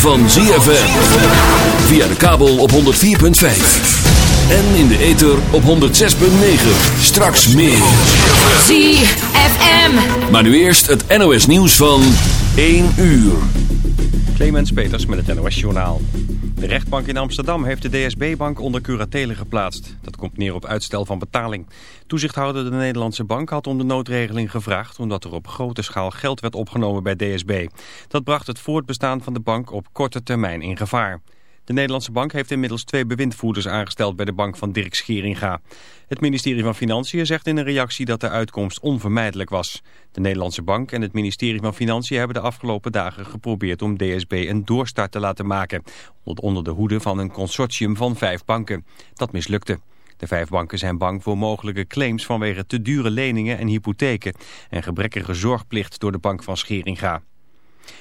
Van ZFM. Via de kabel op 104.5. En in de ether op 106.9. Straks meer. ZFM. Maar nu eerst het NOS nieuws van 1 uur. Clemens Peters met het NOS Journaal. De rechtbank in Amsterdam heeft de DSB-bank onder curatele geplaatst. Dat komt neer op uitstel van betaling. Toezichthouder de Nederlandse Bank had om de noodregeling gevraagd... omdat er op grote schaal geld werd opgenomen bij DSB. Dat bracht het voortbestaan van de bank op korte termijn in gevaar. De Nederlandse Bank heeft inmiddels twee bewindvoerders aangesteld bij de bank van Dirk Scheringa. Het ministerie van Financiën zegt in een reactie dat de uitkomst onvermijdelijk was. De Nederlandse Bank en het ministerie van Financiën hebben de afgelopen dagen geprobeerd om DSB een doorstart te laten maken. Onder de hoede van een consortium van vijf banken. Dat mislukte. De vijf banken zijn bang voor mogelijke claims vanwege te dure leningen en hypotheken en gebrekkige zorgplicht door de bank van Scheringa.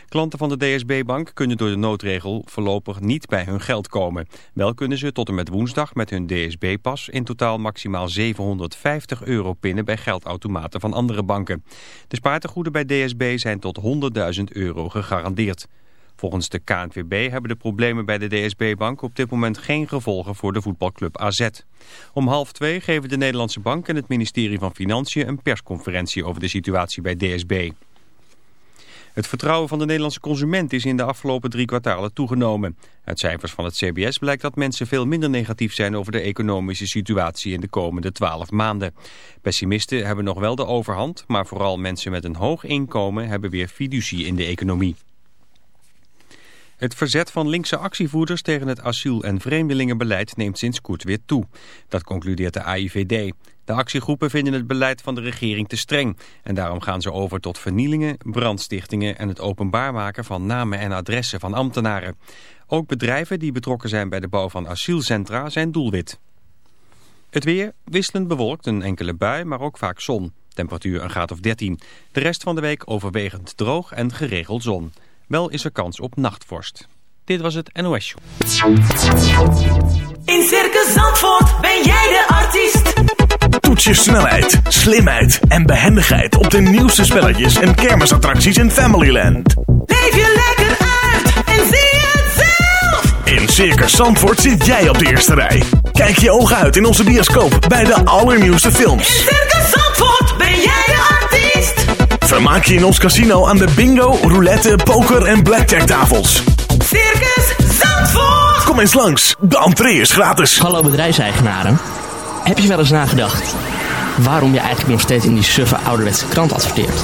Klanten van de DSB-bank kunnen door de noodregel voorlopig niet bij hun geld komen. Wel kunnen ze tot en met woensdag met hun DSB-pas in totaal maximaal 750 euro pinnen bij geldautomaten van andere banken. De spaartegoeden bij DSB zijn tot 100.000 euro gegarandeerd. Volgens de KNVB hebben de problemen bij de DSB-bank op dit moment geen gevolgen voor de voetbalclub AZ. Om half twee geven de Nederlandse Bank en het ministerie van Financiën een persconferentie over de situatie bij DSB. Het vertrouwen van de Nederlandse consument is in de afgelopen drie kwartalen toegenomen. Uit cijfers van het CBS blijkt dat mensen veel minder negatief zijn over de economische situatie in de komende twaalf maanden. Pessimisten hebben nog wel de overhand, maar vooral mensen met een hoog inkomen hebben weer fiducie in de economie. Het verzet van linkse actievoerders tegen het asiel- en vreemdelingenbeleid neemt sinds kort weer toe. Dat concludeert de AIVD. De actiegroepen vinden het beleid van de regering te streng. En daarom gaan ze over tot vernielingen, brandstichtingen en het openbaar maken van namen en adressen van ambtenaren. Ook bedrijven die betrokken zijn bij de bouw van asielcentra zijn doelwit. Het weer wisselend bewolkt, een enkele bui, maar ook vaak zon. Temperatuur een graad of 13. De rest van de week overwegend droog en geregeld zon. Wel is er kans op nachtvorst. Dit was het NOS Show. In Circus Zandvoort ben jij de artiest. Toets je snelheid, slimheid en behendigheid op de nieuwste spelletjes en kermisattracties in Familyland. Leef je lekker uit en zie het zelf. In Circus Zandvoort zit jij op de eerste rij. Kijk je ogen uit in onze bioscoop bij de allernieuwste In films. Circus Zandvoort Vermaak je in ons casino aan de bingo, roulette, poker en blackjack tafels. Circus Zandvoort. Kom eens langs, de entree is gratis. Hallo bedrijfseigenaren. Heb je wel eens nagedacht waarom je eigenlijk nog steeds in die suffe ouderwetse krant adverteert?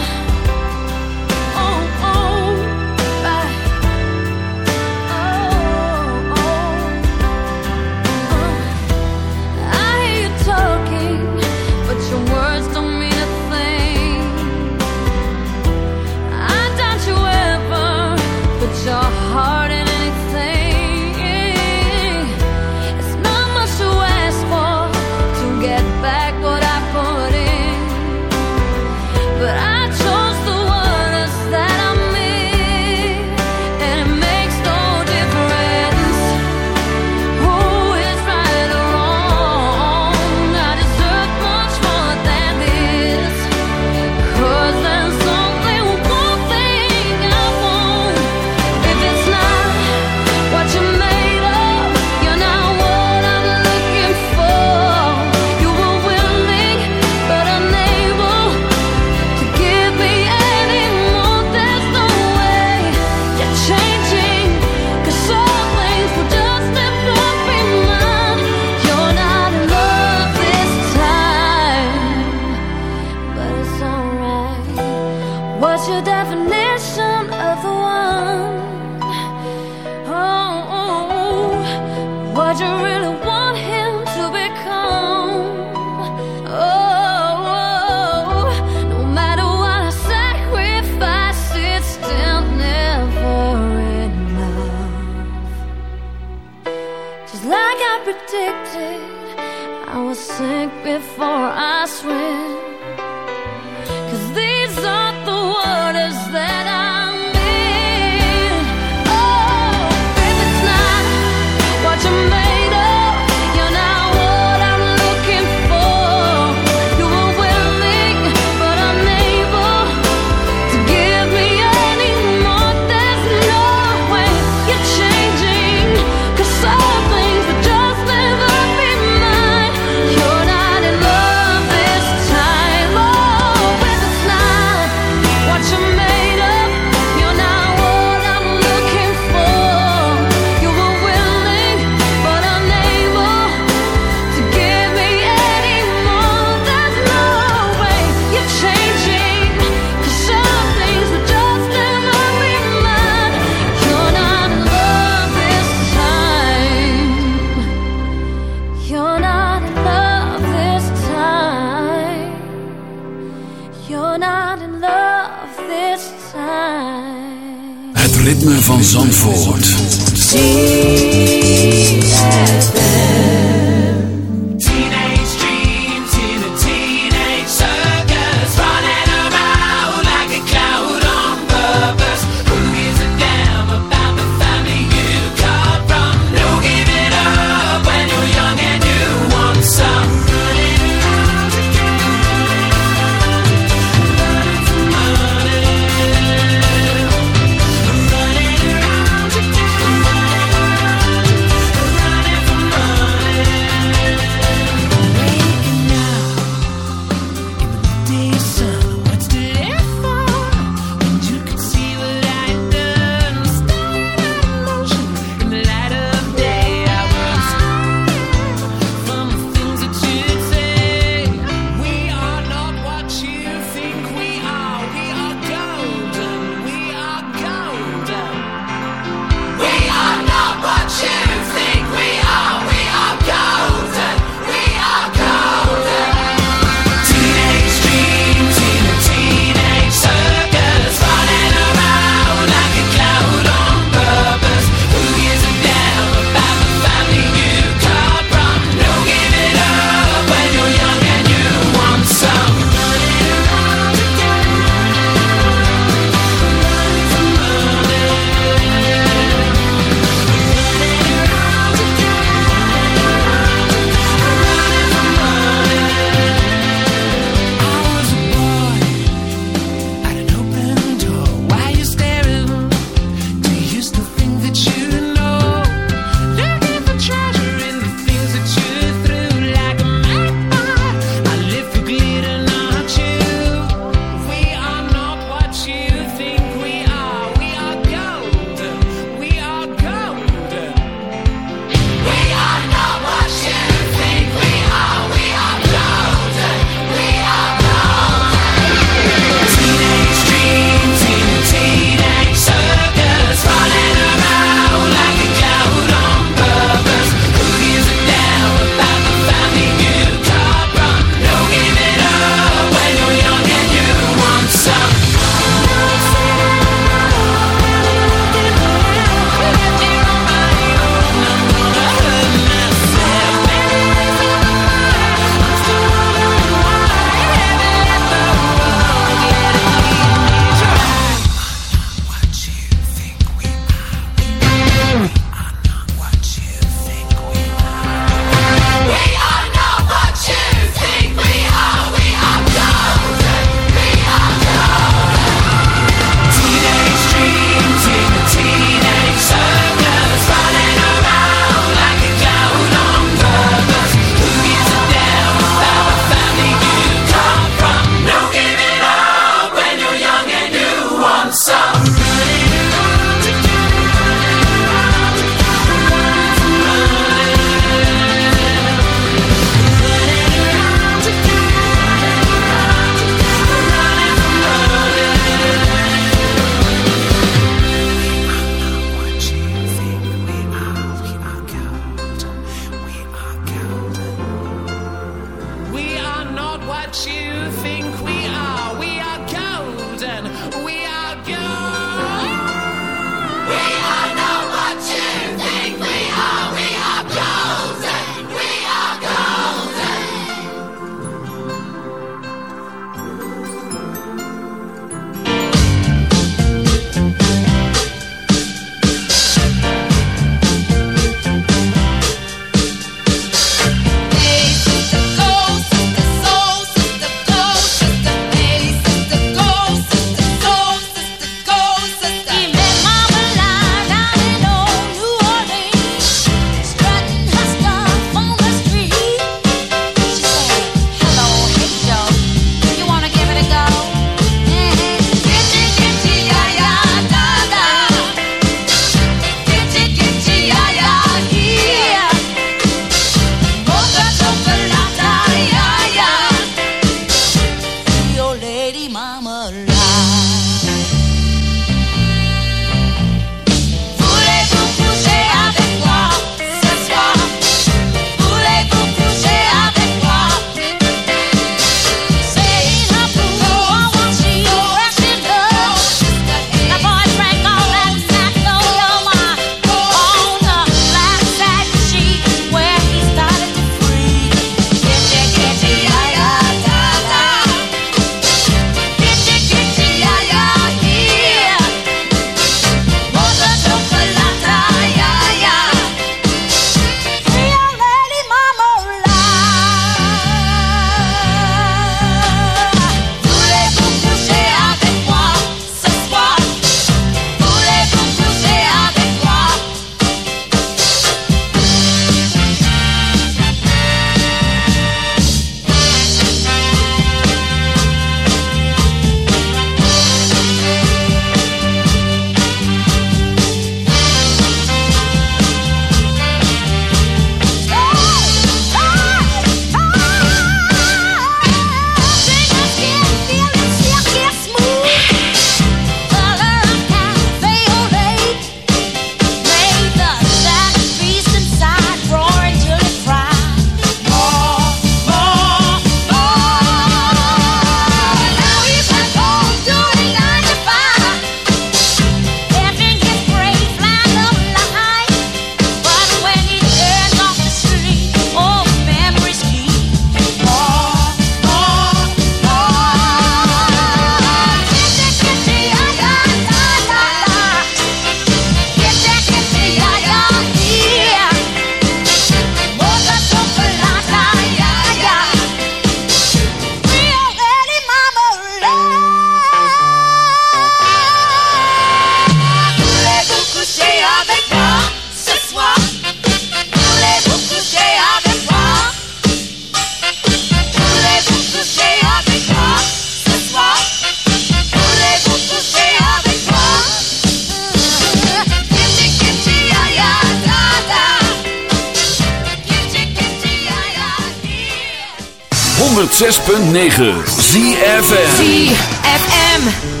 6.9 ZFM ZFM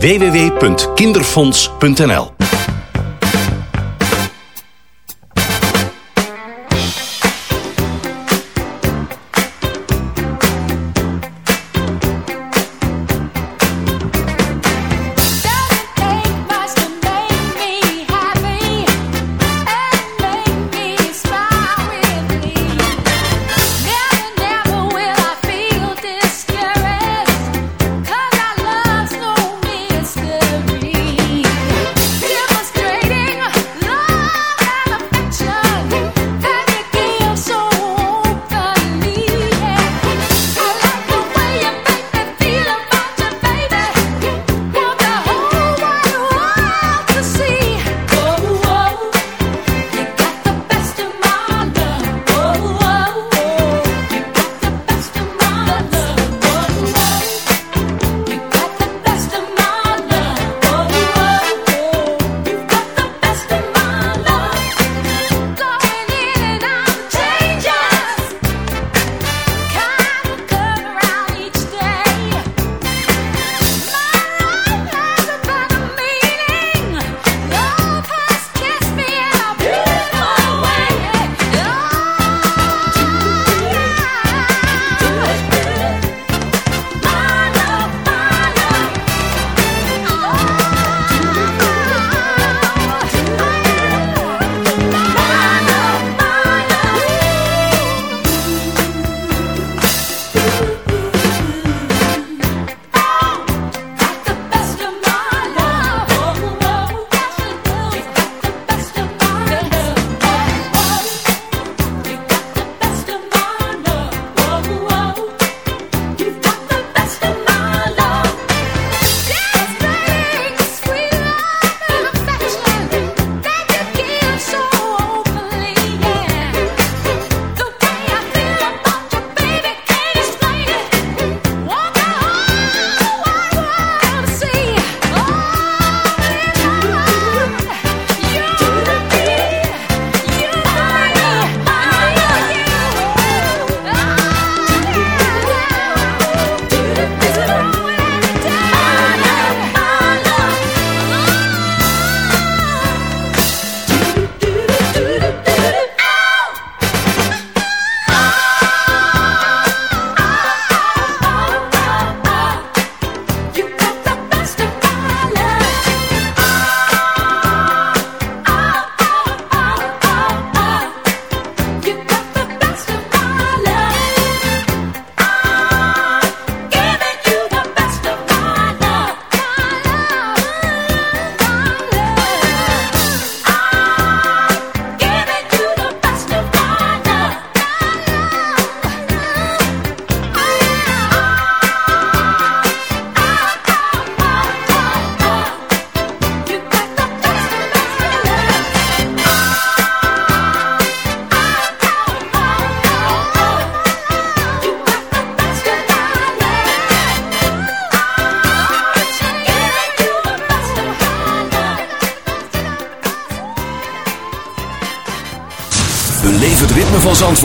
www.kinderfonds.nl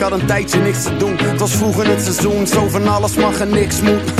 Ik had een tijdje niks te doen. Het was vroeger het seizoen, zo van alles mag en niks moet.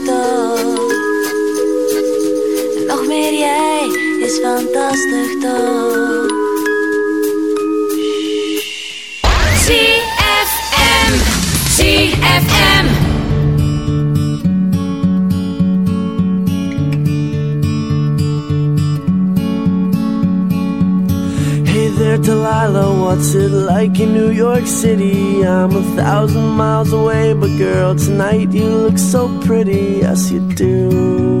meer jij is fantastisch toch? ZFM. ZFM. Hey there, Delilah, what's it like in New York City? I'm a thousand miles away, but girl, tonight you look so pretty, yes you do.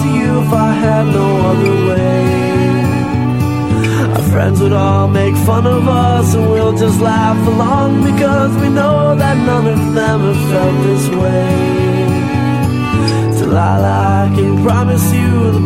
if I had no other way. Our friends would all make fun of us, and we'll just laugh along because we know that none of them have felt this way. Delilah, I can promise you the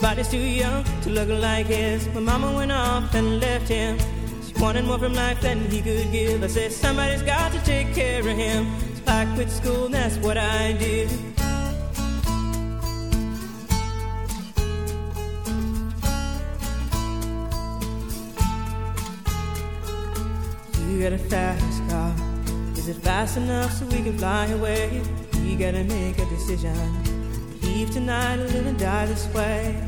Body's too young to look like his. My mama went off and left him. She wanted more from life than he could give. I said, somebody's got to take care of him. So I quit school, and that's what I did. You got a fast car. Is it fast enough so we can fly away? We gotta make a decision. Leave tonight or live and die this way.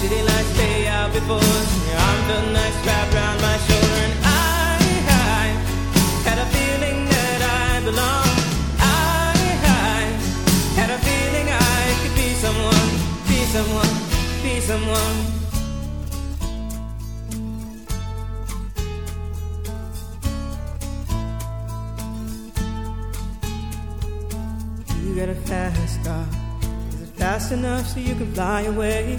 City lights lay out before Your arm felt nice wrapped around my shoulder. And I, I had a feeling that I belonged. I, I had a feeling I could be someone, be someone, be someone. You got a fast car. Is it fast enough so you can fly away?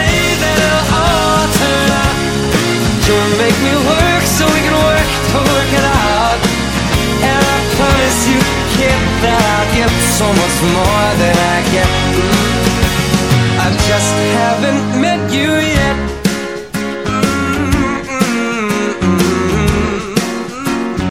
So make me work so we can work to work it out. And I promise you, kid, that I'll give so much more than I get. I just haven't